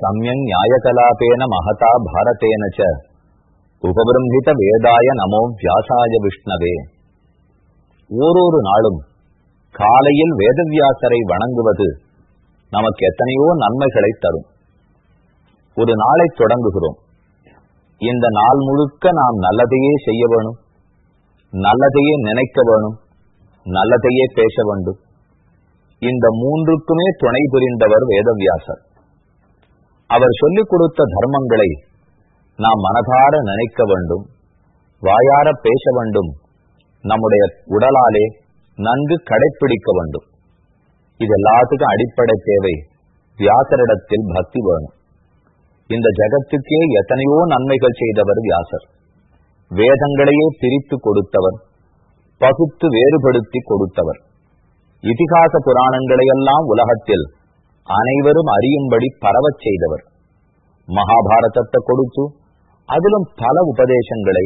சமயம் நியாயகலாபேன மகதா பாரதேன ச உபபிரம்ஹித வேதாய நமோ வியாசாய விஷ்ணவே ஓரொரு நாளும் காலையில் வேதவியாசரை வணங்குவது நமக்கு எத்தனையோ நன்மைகளை தரும். ஒரு நாளை தொடங்குகிறோம். இந்த நாள் முழுக்க நாம் நல்லதையே செய்ய வேணும். நல்லதையே நினைக்க வேணும். நல்லதையே பேச வேண்டும். இந்த மூன்றுக்குமே துணை புரிந்தவர் வேதவியாசர். அவர் சொல்லிக் கொடுத்த தர்மங்களை நாம் மனதார நினைக்க வேண்டும் வாயார பேச வேண்டும் நம்முடைய உடலாலே நன்கு கடைப்பிடிக்க வேண்டும். இது எல்லாத்துக்கும் அடிப்படை தேவை. வியாசரிடத்தில் பக்தி வேணும். இந்த ஜகத்துக்கே எத்தனையோ நன்மைகள் செய்தவர் வியாசர். வேதங்களையே பிரித்து கொடுத்தவர் பகுத்து வேறுபடுத்தி கொடுத்தவர். இதிகாச புராணங்களையெல்லாம் உலகத்தில் அனைவரும் அறியும்படி பரவச் செய்தவர். மகாபாரதத்தை கொடுத்து அதிலும் பல உபதேசங்களை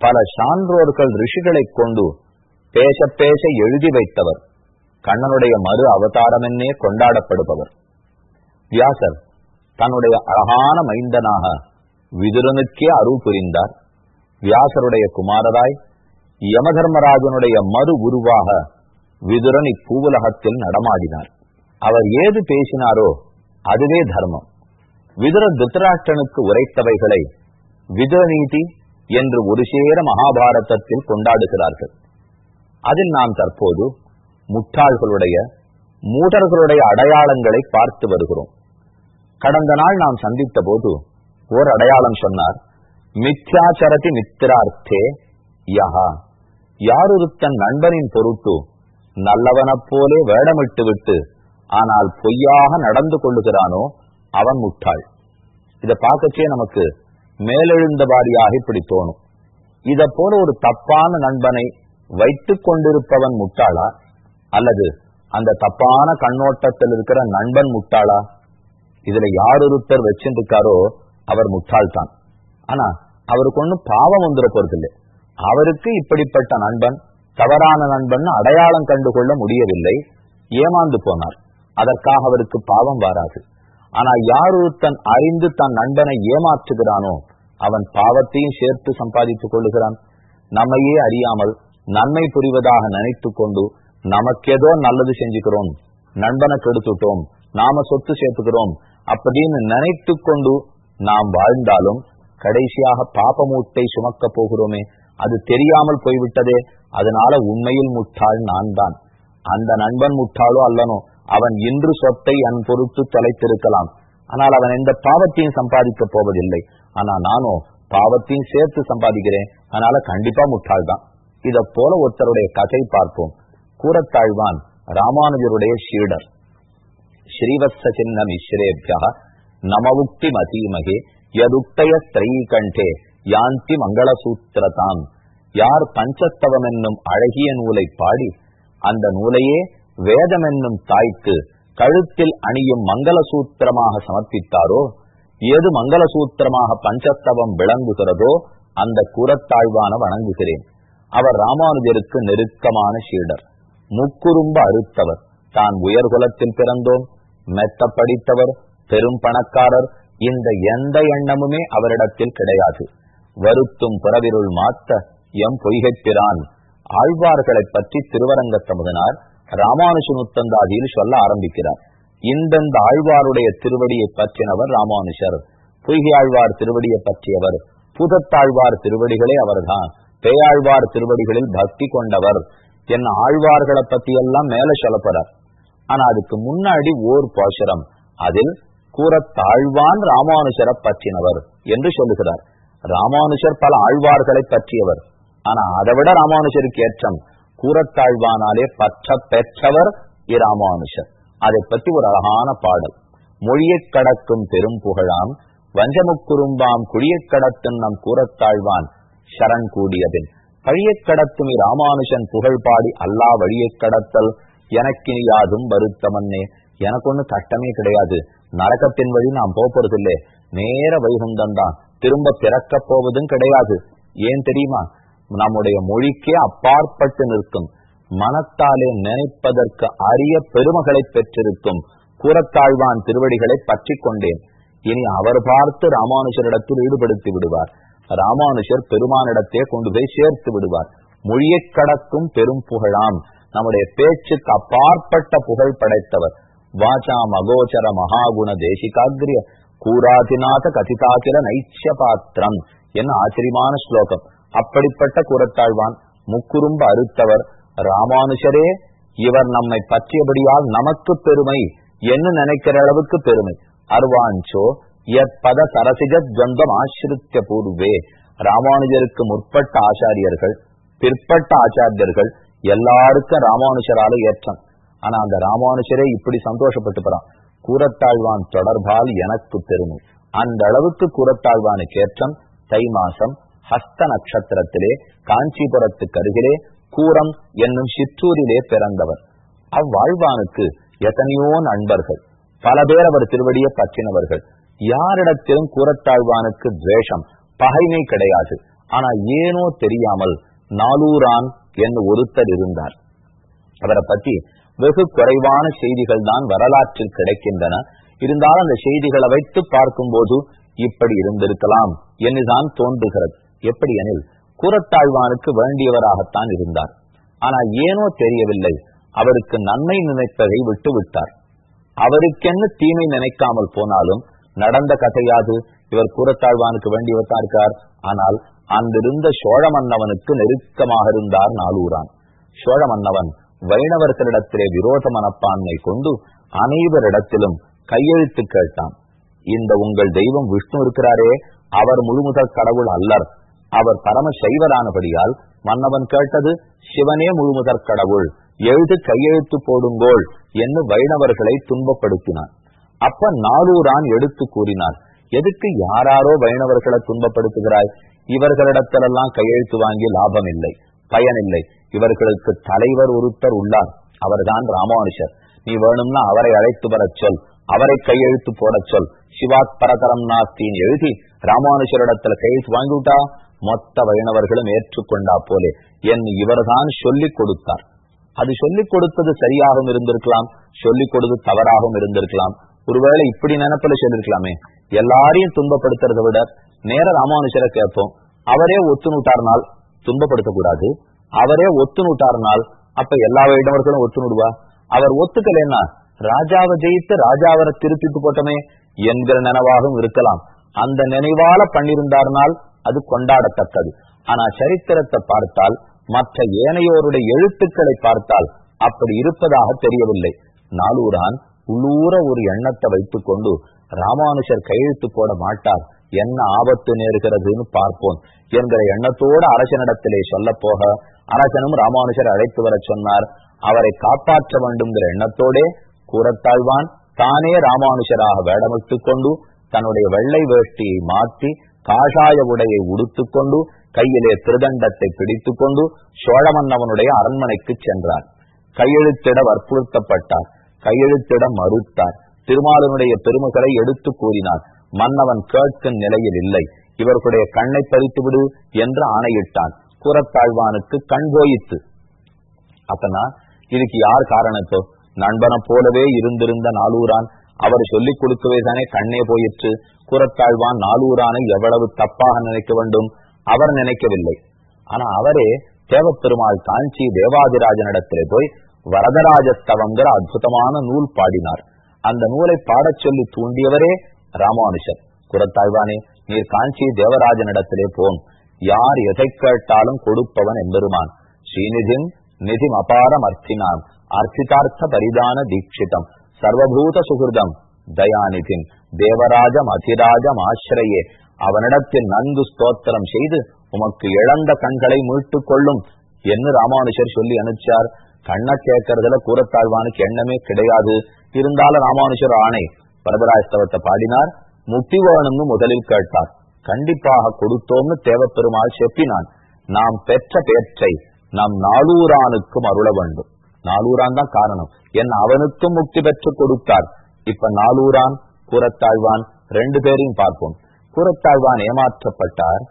பல சான்றோர்கள் ரிஷிகளை கொண்டு பேச பேச எழுதி வைத்தவர். கண்ணனுடைய மறு அவதாரமென்னே கொண்டாடப்படுபவர். வியாசர் தன்னுடைய அழகான மைந்தனாக விதுரனுக்கே அருள் புரிந்தார். வியாசருடைய குமாரராய் யமதர்மராஜனுடைய மறு உருவாக விதுரன் இப்பூவுலகத்தில் நடமாடினார். அவர் ஏது பேசினாரோ அதுவே தர்மம். விதுர திருத்தராஷ்டனுக்கு உரைத்தவைகளை விதுரநீதி என்று ஒரு சேர மகாபாரதத்தில் கொண்டாடுகிறார்கள். அதில் நாம் தற்போது முட்டாள்களுடைய மூடர்களுடைய அடையாளங்களை பார்த்து வருகிறோம். கடந்த நாள் நாம் சந்தித்த போது ஓர் அடையாளம் சொன்னார் மித்யாச்சரதி மித்திரார்த்தே யஹா. யாரொருத்தன் நண்பனின் பொருட்டு நல்லவனப் போலே வேடமிட்டு விட்டு ஆனால் பொய்யாக நடந்து கொள்ளுகிறானோ அவன் முட்டாள். இதை பார்க்கச்சே நமக்கு மேலெழுந்த வாரியாக இப்படி தோணும். இத போல ஒரு தப்பான நண்பனை வைத்துக் கொண்டிருப்பவன் முட்டாளா? அல்லது அந்த தப்பான கண்ணோட்டத்தில் இருக்கிற நண்பன் முட்டாளா? இதுல யார் ஒருத்தர் வச்சிருக்காரோ அவர் முட்டாள்தான். ஆனா அவருக்கு ஒண்ணும் பாவம் வந்துட போறதில்லை. அவருக்கு இப்படிப்பட்ட நண்பன் தவறான நண்பன் அடையாளம் கண்டு கொள்ள முடியவில்லை. ஏமாந்து போனார். அதற்காக அவருக்கு பாவம் வராது. ஆனா யாரு ஒருத்தன் அறிந்து தன் நண்பனை ஏமாற்றுகிறானோ அவன் பாவத்தையும் சேர்த்து சம்பாதித்துக் கொள்ளுகிறான். நம்மையே அறியாமல் நன்மை புரிவதாக நினைத்து கொண்டு நமக்கேதோ நல்லது செஞ்சுக்கிறோம். நண்பனை கெடுத்துட்டோம். நாம சொத்து சேர்த்துக்கிறோம். அப்படின்னு நினைத்து கொண்டு நாம் வாழ்ந்தாலும் கடைசியாக பாபமூட்டை சுமக்க போகிறோமே. அது தெரியாமல் போய்விட்டதே. அதனால உண்மையில் முட்டாள் நான் தான் அந்த நண்பன் முட்டாளோ அல்லனோ அவன் இன்று சொத்தை அன் பொறுத்து தொலைத்திருக்கலாம். ஆனால் அவன் எந்த பாவத்தையும் சம்பாதிக்க போவதில்லை. ஆனா நானோ பாவத்தையும் சேர்த்து சம்பாதிக்கிறேன். அதனால கண்டிப்பா முட்டாள் தான் இத போல ஒருத்தருடைய கதை பார்ப்போம். கூறத்தாழ்வான் ராமானுஜருடைய ஷீடர் ஸ்ரீவத்ஸ சின்ன மிஸ்ரேபியா நமவுக்தி மதீமகே யதுக்தய ஸ்திரீகண்டே யாந்தி மங்களசூத்திரதான் யார் பஞ்சஸ்தவம் என்னும் அழகிய நூலை பாடி அந்த நூலையே வேதம் என்னும் தாய்க்கு கழுத்தில் அணியும் மங்களசூத்திரமாக சமர்ப்பித்தாரோ? ஏது மங்களசூத்திரமாக பஞ்சத்தவம் விளங்குகிறதோ அந்த கூறத்தாழ்வான வணங்குகிறேன். அவர் ராமானுஜருக்கு நெருக்கமான சீடர். முக்குறும்ப அறுத்தவர். தான் உயர்குலத்தில் பிறந்தோம். மெத்த படித்தவர் பெரும் பணக்காரர். இந்த எந்த எண்ணமுமே அவரிடத்தில் கிடையாது. வருத்தும் பிறவிருள் மாத்த எம் பொய்கைப்பிரான் ஆழ்வார்களை பற்றி திருவரங்கத்தமுதனார் ராமானுஷனுத்தந்தாதியில் சொல்ல ஆரம்பிக்கிறார். இந்தந்த ஆழ்வாருடைய திருவடியை பற்றினவர் ராமானுஷர். பொய்கை ஆழ்வார் திருவடியை பற்றியவர். புதத்தாழ்வார் திருவடிகளே அவர்தான். பேயாழ்வார் திருவடிகளில் பக்தி கொண்டவர். என்ன ஆழ்வார்களை பத்தி எல்லாம் மேல சொல்லப்படுறார் ஆனா அதுக்கு முன்னாடி ஓர் பாசுரம். அதில் கூறத்தாழ்வான் ராமானுஷரை பற்றினவர் என்று சொல்லுகிறார். ராமானுஷர் பல ஆழ்வார்களை பற்றியவர். ஆனா அதை விட ராமானுஷருக்கு ஏற்றம் கூறத்தாழ்வானாலே பற்ற பெற்றவர் இராமானுஷர். அதை பற்றி ஒரு அழகான பாடல். மொழியைக் கடக்கும் பெரும் புகழாம் வஞ்சமுக்குறும்பாம் குழியைக் கடத்தும் நம் கூறத்தாழ்வான் சரண் கூடியபின் பழியைக் கடத்தும் இராமானுஷன் புகழ் பாடி அல்லா வழியைக் கடத்தல் எனக்கினி யாதும் வருத்தமன்னே. எனக்கு ஒண்ணு சட்டமே கிடையாது. நரகத்தின் வழி நான் போறதில்லை நேர வைகுந்தம் தான் திரும்ப பிறக்க போவதும் கிடையாது. ஏன் தெரியுமா? நம்முடைய மொழிக்கே அப்பாற்பட்டு நிற்கும். மனத்தாலே நினைப்பதற்கு அரிய பெருமகளை பெற்றிருக்கும். கூறத்தாழ்வான் திருவடிகளை பற்றி கொண்டேன். இனி அவர் பார்த்து ராமானுஷரிடத்தில் ஈடுபடுத்தி விடுவார். ராமானுஷர் பெருமானிடத்தே கொண்டு போய் சேர்த்து விடுவார். மொழியை கடக்கும் பெரும் புகழாம். நம்முடைய பேச்சுக்கு அப்பாற்பட்ட புகழ் படைத்தவர். வாச்சா மகோச்சர மகாகுண தேசிகாகிரிய. கூராதிநாத கதிதாக்கிர நைச்ச பாத்திரம். என்ன ஆச்சரியமான ஸ்லோகம். அப்படிப்பட்ட கூறத்தாழ்வான் முக்குறும்ப அறுத்தவர். ராமானுஷரே இவர் நம்மை பற்றியபடியால் நமக்கு பெருமை. என்ன நினைக்கிற அளவுக்கு பெருமை? அர்வாஞ்சோ எற்பத சரசிஜ துவந்தம் ஆசிரித்த பூர்வே. ராமானுஜருக்கு முற்பட்ட ஆச்சாரியர்கள் பிற்பட்ட ஆச்சாரியர்கள் எல்லாருக்கும் ராமானுஷரால ஏற்றம். ஆனா அந்த ராமானுஷரே இப்படி சந்தோஷப்பட்டு போறான். கூறத்தாழ்வான் தொடர்பால் எனக்கு பெருமை. அந்த அளவுக்கு கூறத்தாழ்வானுக்கு ஏற்றம் தை மாசம் ஹஸ்த நட்சத்திரத்திலே காஞ்சிபுரத்துக்கு அருகிலே கூரம் என்னும் சிற்றூரிலே பிறந்தவர். அவ்வாழ்வானுக்கு எத்தனையோ நண்பர்கள். பல பேர் அவர் திருவடியை பற்றினவர்கள். யாரிடத்திலும் கூறத்தாழ்வானுக்கு துவேஷம் பகைமை கிடையாது. ஆனா ஏனோ தெரியாமல் நாலூரான் என்று ஒருத்தர் இருந்தார். அவரை பத்தி வெகு குறைவான செய்திகள் தான் வரலாற்றில் கிடைக்கின்றன. இருந்தாலும் அந்த செய்திகளை வைத்து பார்க்கும்போது இப்படி இருந்திருக்கலாம். என்றுதான் தோன்றுகிறது. எப்படி எனில் கூறத்தாழ்வானுக்கு வேண்டியவராகத்தான் இருந்தார். ஆனால் ஏனோ தெரியவில்லை அவருக்கு நன்மை நினைத்ததை விட்டு விட்டார். அவருக்கென்ன தீமை நினைக்காமல் போனாலும் நடந்த கதையாது இவர் கூறத்தாழ்வானுக்கு வேண்டியவர்தான் இருக்கார். ஆனால் அங்கிருந்த சோழ மன்னவனுக்கு நெருக்கமாக இருந்தார் நாளூரான் சோழ மன்னவன் வைணவர்களிடத்திலே விரோத மனப்பான்மை கொண்டு அனைவரிடத்திலும் கையெழுத்து கேட்டான். இந்த உங்கள் தெய்வம் விஷ்ணு இருக்கிறாரே அவர் முழுமுதல் கடவுள் அல்லர். அவர் பரம சைவரானபடியால் மன்னவன் கேட்டது சிவனே முழுமுதற் கடவுள் எழுது கையெழுத்து போடுங்கோள் என்று வைணவர்களை துன்பப்படுத்தினான். அப்ப நாளூரான் எடுத்து கூறினார் எதுக்கு யாராரோ வைணவர்களை துன்பப்படுத்துகிறாய்? இவர்களிடத்திலெல்லாம் கையெழுத்து வாங்கி லாபம் இல்லை பயனில்லை. இவர்களுக்கு தலைவர் ஒருத்தர் உள்ளார் அவர்தான் ராமானுஷர். நீ வேணும்னா அவரை அழைத்து வரச் சொல் அவரை கையெழுத்து போடச் சொல். சிவாத் பரதரம் நாஸ்தின்னு எழுதி ராமானுஷரிடத்துல கையெழுத்து வாங்கிவிட்டா? மொத்த வைணவர்களும் ஏற்றுக்கொண்டா போலே. என் இவர்தான் சொல்லிக் கொடுத்தார். அது சொல்லிக் கொடுத்தது சரியாகவும் இருந்திருக்கலாம் சொல்லிக் கொடுத்தது தவறாகவும் இருந்திருக்கலாம். ஒருவேளை இப்படி நினைப்பில சொல்லிருக்கலாமே. எல்லாரையும் துன்பப்படுத்துறதை விட நேர ராமானுஷரை கேட்போம். அவரே ஒத்து நூட்டார்னால் துன்பப்படுத்தக்கூடாது. அவரே ஒத்து நூட்டார்னால் அப்ப எல்லா வைணவர்களும் ஒத்து நூடுவா அவர் ஒத்துக்கலைன்னா ராஜாவை ஜெயித்து ராஜாவரை திருப்பிட்டு போட்டோமே என்கிற நினைவாகவும் இருக்கலாம். அந்த நினைவால பண்ணிருந்தார்னால் அது கொண்டாடத்தக்கது. ஆனா சரித்திரத்தை பார்த்தால் மற்ற ஏனையோருடைய எழுத்துக்களை பார்த்தால் அப்படி இருப்பதாக தெரியவில்லை. நாளூரான் உள்ளூர ஒரு எண்ணத்தை வைத்துக் கொண்டு ராமானுஷர் கையெழுத்து போட மாட்டார். என்ன ஆபத்து நேருகிறதுன்னு பார்ப்போம் என்கிற எண்ணத்தோடு அரசனிடத்திலே சொல்ல போக அரசனும் ராமானுஷர் அழைத்து வர சொன்னார். அவரை காப்பாற்ற வேண்டும்ங்கிற எண்ணத்தோடே கூறத்தாழ்வான் தானே ராமானுஷராக வேடமிட்டுக் கொண்டு தன்னுடைய வெள்ளை வேஷ்டியை மாற்றி காஷாய உடையை உடுத்துக் கொண்டு கையிலே திருதண்டத்தை பிடித்துக் கொண்டு சோழமன்னவனுடைய அரண்மனைக்கு சென்றார். கையெழுத்திட வற்புறுத்தப்பட்டார். கையெழுத்திட மறுத்தார். திருமாலனுடைய பெருமைகளை எடுத்து கூறினார். மன்னவன் கேட்கும் நிலையில் இல்லை. இவர்களுடைய கண்ணை பறித்து விடு என்று ஆணையிட்டான். குரத்தாழ்வானுக்கு கண் போயித்து அப்பனா இதுக்கு யார் காரணத்தோ? நண்பனை போலவே இருந்திருந்த நாளூரான் அவர் சொல்லிக் கொடுக்கவே தானே கண்ணே போயிற்று. குரத்தாழ்வான் நாலூரான எவ்வளவு தப்பாக நினைக்க வேண்டும்? அவர் நினைக்கவில்லை. ஆனா அவரே தேவப்பெருமாள் காஞ்சி தேவாதிராஜனிடத்திலே போய் வரதராஜஸ்தவங்கிற அற்புதமான நூல் பாடினார். அந்த நூலை பாடச் சொல்லி தூண்டியவரே ராமானுஷர் குரத்தாழ்வானே நீர் காஞ்சி தேவராஜனிடத்திலே போம். யார் எதை கேட்டாலும் கொடுப்பவன் என்பெருமான் ஸ்ரீநிதின் நிதிம் அபாரம் அர்த்தினான். அர்த்திதார்த்த பரிதான தீட்சிதம். சர்வபூத சுகிருதம். தயாநிதின் தேவராஜம் அதிராஜம் ஆசிரியே. அவனிடத்தில் நன்கு ஸ்தோத்திரம் செய்து உமக்கு இழந்த கண்களை மீட்டுக் கொள்ளும் என்று ராமானுஷர் சொல்லி அனுப்பிச்சார். கண்ண கேட்கறதுல கூறத்தாழ்வானுக்கு எண்ணமே கிடையாது. இருந்தாலும் ராமானுஷர் ஆணை வரதராஜஸ்தவத்தை பாடினார். முக்தி வேணும்னு முதலில் கேட்டார். கண்டிப்பாக கொடுத்தோம்னு தேவப்பெருமாள் செப்பினான். நாம் பெற்ற பேற்றை நம் நாளூரானுக்கும் அருள வேண்டும். நாலூரான் தான் காரணம். என் அவனுக்கும் முக்தி பெற்று கொடுத்தார். இப்ப நாலூரான் கூறத்தாழ்வான் ரெண்டு பேரையும் பார்ப்போம். கூறத்தாழ்வான் ஏமாற்றப்பட்டார்.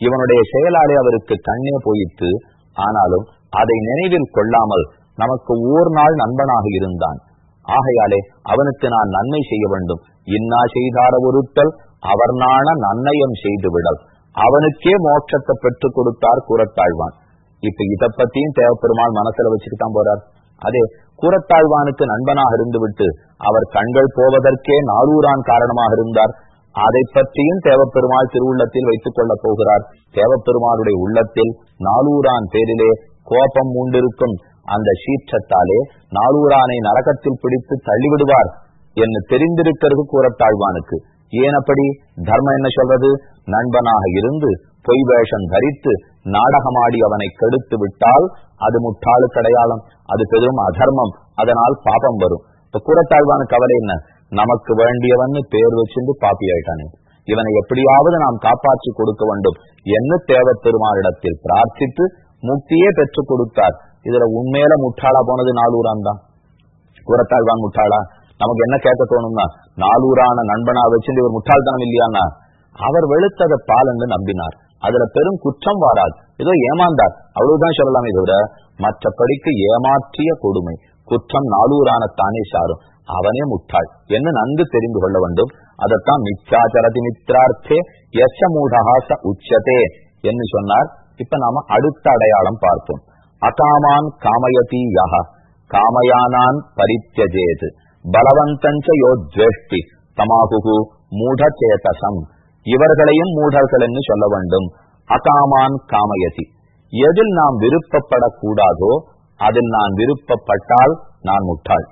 இவனுடைய செயலாலே அவருக்கு கண்ணே போயிட்டு ஆனாலும் அதை நினைவில் கொள்ளாமல் நமக்கு ஓர் நாள் நண்பனாக இருந்தான். ஆகையாலே அவனுக்கு நான் நன்மை செய்ய வேண்டும். இன்னா செய்தார ஒருத்தல் அவர் நாண நன்னயம் செய்து விடல் அவனுக்கே மோட்சத்தை பெற்றுக் கொடுத்தார் கூறத்தாழ்வான் இப்ப இத பத்தியும் தேவப்பெருமாள் மனசுல வச்சுட்டு தான் போறார். அதே கூறத்தாழ்வானுக்கு நண்பனாக இருந்துவிட்டு அவர் கண்கள் போவதற்கே நாலூரான் காரணமாக இருந்தார். அதை பற்றியும் தேவப்பெருமாள் திருவுள்ளத்தில் வைத்துக் கொள்ளப் போகிறார். தேவப்பெருமாளுடைய உள்ளத்தில் நாலூரான் பேரிலே கோபம் உண்டிருக்கும் அந்த சீற்றத்தாலே நாலூரானை நரகத்தில் பிடித்து தள்ளிவிடுவார் என்று தெரிந்திருக்கிறது கூறத்தாழ்வானுக்கு ஏன் அப்படி தர்மம் என்ன சொல்றது? நண்பனாக இருந்து பொய் வேஷம் தரித்து நாடகமாடி அவனை கெடுத்து விட்டால் அது முட்டாளு கடையாளம் அது பெரும் அதர்மம். அதனால் பாபம் வரும். இப்ப குரத்தாழ்வான கவலை என்ன? நமக்கு வேண்டியவன் பேர் வச்சிருந்து பாப்பி ஆயிட்டானே. இவனை எப்படியாவது நாம் காப்பாற்றி கொடுக்க வேண்டும் என்ன தேவ பெருமானிடத்தில் பிரார்த்தித்து முக்தியே பெற்றுக் கொடுத்தார். இதுல உண்மையில முட்டாளா போனது நாலூரான் தான். குரத்தாழ்வான் முட்டாளா? நமக்கு என்ன கேட்க தோணும்னா நாலூரான நண்பனா வச்சிருந்து இவர் முட்டாள்தனம் இல்லையானா அவர் வெளுத்தத பாலன்னு நம்பினார். அதுல பெரும் குற்றம் வாராது. ஏதோ ஏமாந்தார். அவ்வளவுதான் சொல்லலாமே தவிர மற்றபடிக்கு ஏமாற்றிய கொடுமை. குற்றம் நாலூரான தானே சாரும். அவனே முட்டாள். என்று நன்கு தெரிந்து கொள்ள வேண்டும். அதைத்தான் மிச்சாச்சரதி மித்ரார்த்தே எச்ச மூடஹாச உச்சதே என்று சொன்னார். இப்ப நாம அடுத்த அடையாளம் பார்ப்போம். அகாமான் காமயதி யஹ காமயானான் பரித்தியஜேது. பலவந்தஞ்ச யோ தமாகுகு மூடச்சேதசம். இவர்களையும் மூடர்கள் என்று சொல்ல வேண்டும். அகாமான் காமயதி. எதில் நாம் விருப்பப்படக்கூடாதோ அதில் நான் விருப்பப்பட்டால் நான் முட்டாள்.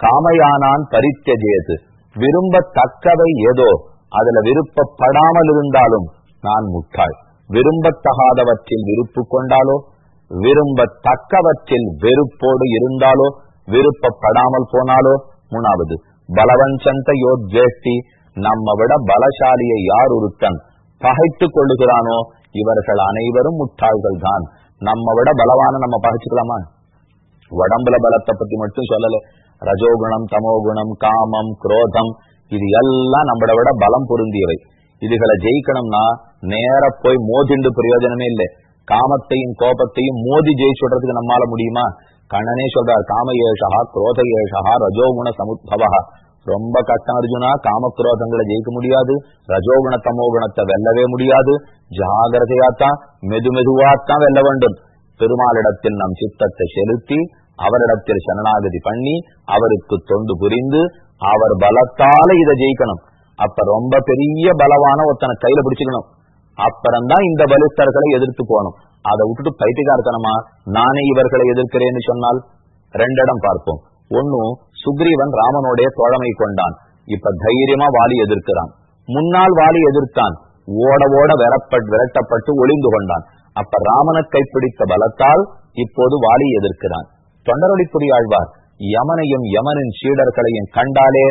காமையானான் பரித்தஜேது விரும்பத்தக்கவை ஏதோ அதுல விருப்பப்படாமல் இருந்தாலும் நான் முட்டாள். விரும்பத்தகாதவற்றில் விருப்பு கொண்டாலோ விரும்பத்தக்கவற்றில் வெறுப்போடு இருந்தாலோ விருப்பப்படாமல் போனாலோ மூணாவது பலவஞ்சந்த யோஜேஷ்டி நம்ம விட பலசாலியை யார் ஒருத்தன் பகைத்துக் கொள்ளுகிறானோ இவர்கள் அனைவரும் முட்டாள்கள் தான். நம்ம விட பலவான நம்ம பகைச்சுக்கலாமா? உடம்புல பலத்தை பத்தி மட்டும் சொல்லல. ரஜோகுணம் தமோகுணம் காமம் குரோதம் இது எல்லாம் நம்மளை விட பலம் பொருந்தியவை. இதுகளை ஜெயிக்கணும்னா நேர போய் மோதிண்டு பிரயோஜனமே இல்லை. காமத்தையும் கோபத்தையும் மோதி ஜெயிச்சுடுறதுக்கு நம்மால முடியுமா? கண்ணனே சொல்றார் காம ஏஷா குரோத ஏஷா ரஜோகுண சமுத்பவா ரொம்ப கஷ்டம் அர்ஜுனா காமக்ரோதங்களை ஜெயிக்க முடியாது ரஜோகுண தமோகுணத்தை வெல்லவே முடியாது. ஜாகிரதையாத்தான் மெது மெதுவாத்தான் வெல்ல வேண்டும். பெருமாளிடத்தில் நம் சித்தத்தை செலுத்தி அவரிடத்தில் சரணாகதி பண்ணி அவருக்கு தொண்டு புரிந்து அவர் பலத்தால இதை ஜெயிக்கணும். அப்ப ரொம்ப பெரிய பலவான ஒருத்தனை கையில பிடிச்சுக்கணும். அப்புறம்தான் இந்த பலிஸ்தர்களை எதிர்த்து போகணும். அதை விட்டுட்டு பைத்தியகார்த்தனமா நானே இவர்களை எதிர்க்கிறேன்னு சொன்னால் ரெண்டிடம் பார்ப்போம். ஒன்னு சுக்ரீவன் ராமனுடைய தோழமை கொண்டான். இப்ப தைரியமா வாலி எதிர்க்கிறான். முன்னால் வாலி எதிர்த்தான். ஓட ஓட விரட்டப்பட்டு ஒளிந்து கொண்டான். அப்ப ராமனை கைப்பிடித்த பலத்தால் இப்போது வாலி எதிர்க்கிறான். தொண்டரொளி ஆழ்வார் யமனையும் யமனின் சீடர்களையும் கண்டாலே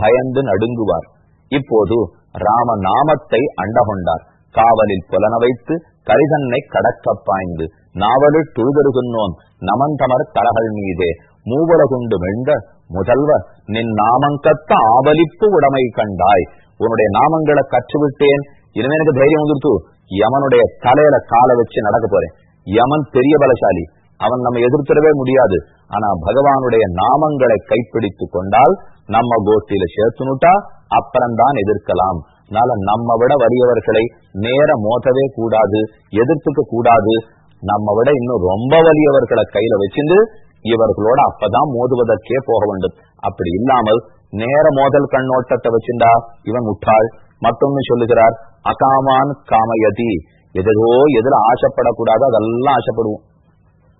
பயந்து நடுங்குவார். இப்போது ராம நாமத்தை அண்டகொண்டார். காவலில் புலன வைத்து கரிதன்னை கடக்க பாய்ந்து நாவலில் நமன் நமந்தமர் தலகள் மீதே. மூவலகுண்டு மெண்ட முதல்வ நின் நாமங்கத்த ஆவலிப்பு உடமை கண்டாய். உன்னுடைய நாமங்களை கற்றுவிட்டேன். இனிமே எனக்கு தைரியம் வந்துருத்து. யமனுடைய தலையில காலை வச்சு நடக்க போறேன். யமன் பெரிய பலசாலி. அவன் நம்ம எதிர்த்திடவே முடியாது. ஆனா பகவானுடைய நாமங்களை கைப்பிடித்து கொண்டால் நம்ம கோட்டியில சேர்த்துனுட்டா அப்புறம்தான் எதிர்க்கலாம். அதனால நம்ம விட வலியவர்களை நேர மோதவே கூடாது எதிர்த்துக்க கூடாது. நம்ம விட இன்னும் ரொம்ப வலியவர்களை கையில வச்சிருந்து இவர்களோட அப்பதான் மோதுவதற்கே போக வேண்டும். அப்படி இல்லாமல் நேர மோதல் கண்ணோட்டத்தை வச்சிருந்தா இவன் முட்டாள். மத்தொன்னு சொல்லுகிறார் அகாமான் காமயதி. எதோ எதுல ஆசைப்படக்கூடாது அதெல்லாம் ஆசைப்படுவோம்.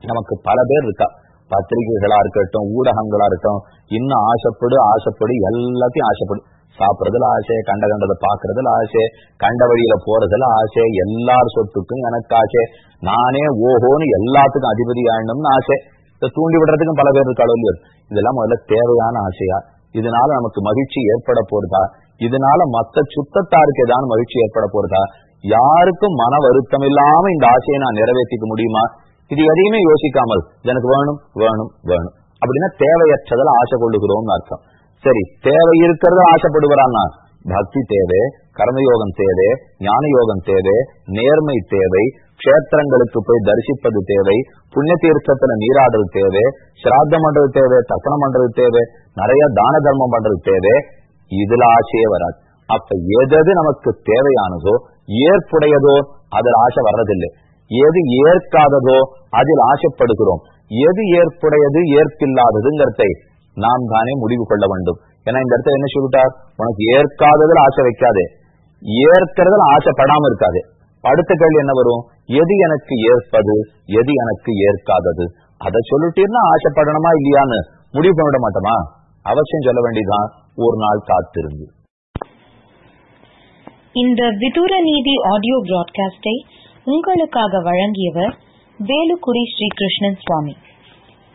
நமக்கு பல பேர் இருக்கா? பத்திரிகைகளா இருக்கட்டும் ஊடகங்களா இருக்கட்டும் இன்னும் ஆசைப்படு ஆசைப்படு எல்லாத்தையும் ஆசைப்படும் சாப்பிடுறதுல ஆசை கண்ட கண்டதை பாக்குறதுல ஆசை கண்ட வழியில போறதுல ஆசை எல்லார் சொத்துக்கும் எனக்கு ஆசை. நானே ஓஹோன்னு எல்லாத்துக்கும் அதிபதி ஆயிடணும்னு ஆசை. இதை தூண்டி விடுறதுக்கும் பல பேர் இருக்காளோ இல்லையோ? இதெல்லாம் முதல்ல தேவையான ஆசையா? இதனால நமக்கு மகிழ்ச்சி ஏற்பட போறதா? இதனால மத்த சுத்தத்தாருக்கு ஏதாவது மகிழ்ச்சி ஏற்பட போறதா? யாருக்கும் மன வருத்தம் இல்லாம இந்த ஆசையை நான் நிறைவேற்றிக்க முடியுமா? இது எதையுமே யோசிக்காமல் எனக்கு வேணும் வேணும் வேணும். அப்படின்னா தேவையற்றதில் ஆசை கொள்ளுகிறோம்னு அர்த்தம். சரி தேவை இருக்கிறத ஆசைப்படுகிறான்னா பக்தி தேவை கர்மயோகம் தேவை ஞான யோகம் தேவை நேர்மை தேவை கஷேத்திரங்களுக்கு போய் தரிசிப்பது தேவை புண்ணிய தீர்த்தத்துல நீராடுறது தேவை சிராத்தம் பண்றது தேவை தர்ப்பணம் பண்றது தேவை நிறைய தான தர்மம் பண்றது தேவை இதுல ஆசையே வராது. அப்ப எதது நமக்கு தேவையானதோ ஏற்புடையதோ அதில் ஆசை வர்றதில்லை. எது ஏற்காததோ அதில் ஆசைப்படுகிறோம். எது ஏற்புடையது ஏற்பில்லாததுங்கிறதை நாம் தானே முடிவு கொள்ள வேண்டும். ஏன்னா இந்த இடத்துல என்ன சொல்லிட்டார்? உனக்கு ஏற்காததில் ஆசை வைக்காதே. ஏற்கிறதுல ஆசைப்படாம இருக்காது. அடுத்த கேள்வி என்ன வரும்? எது எனக்கு ஏற்பது? எது எனக்கு ஏற்காதது? அதை சொல்லிட்டீர்னா ஆசைப்படணுமா இல்லையான்னு முடிவு பண்ணிட மாட்டோமா? அவசியம் சொல்ல வேண்டியதுதான். ஒரு நாள் காத்திருந்து. இந்த விதூர நீதி ஆடியோ பிராட்காஸ்டை உங்களுக்காக வழங்கியவர் வேலுக்குடி ஸ்ரீகிருஷ்ணன் சுவாமி.